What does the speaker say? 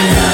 Yeah.